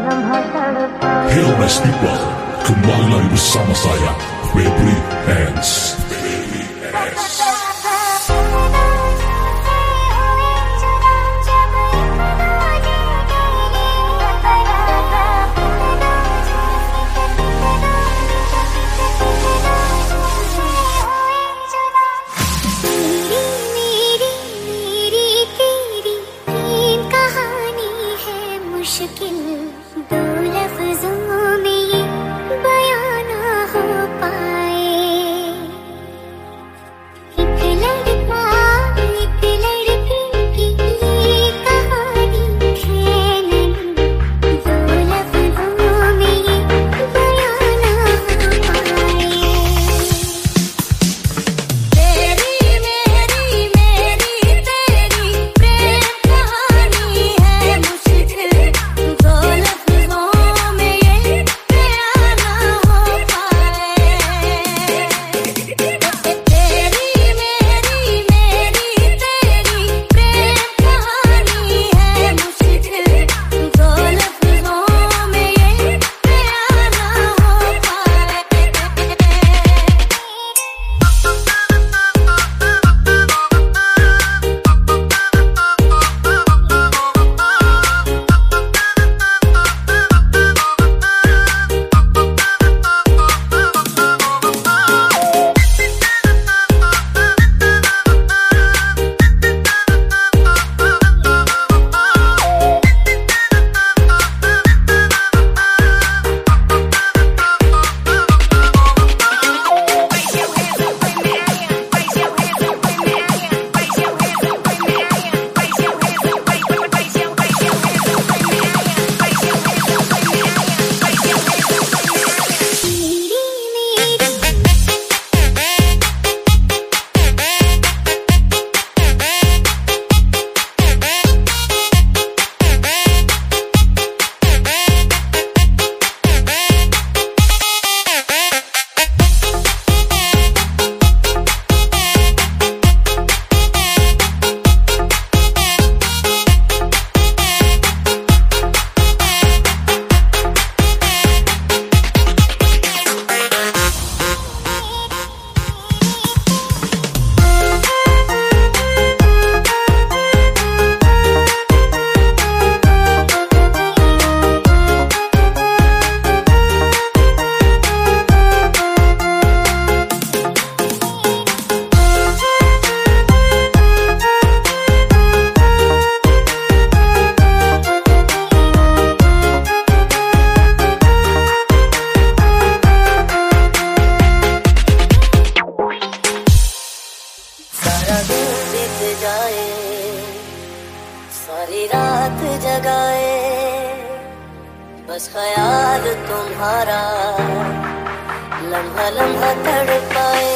Hello nice people, kembali lagi bersama saya, Febri Hands. सारी रात जगाए बस ख्याल तुम्हारा लम्हा लम्हा तड़ पाए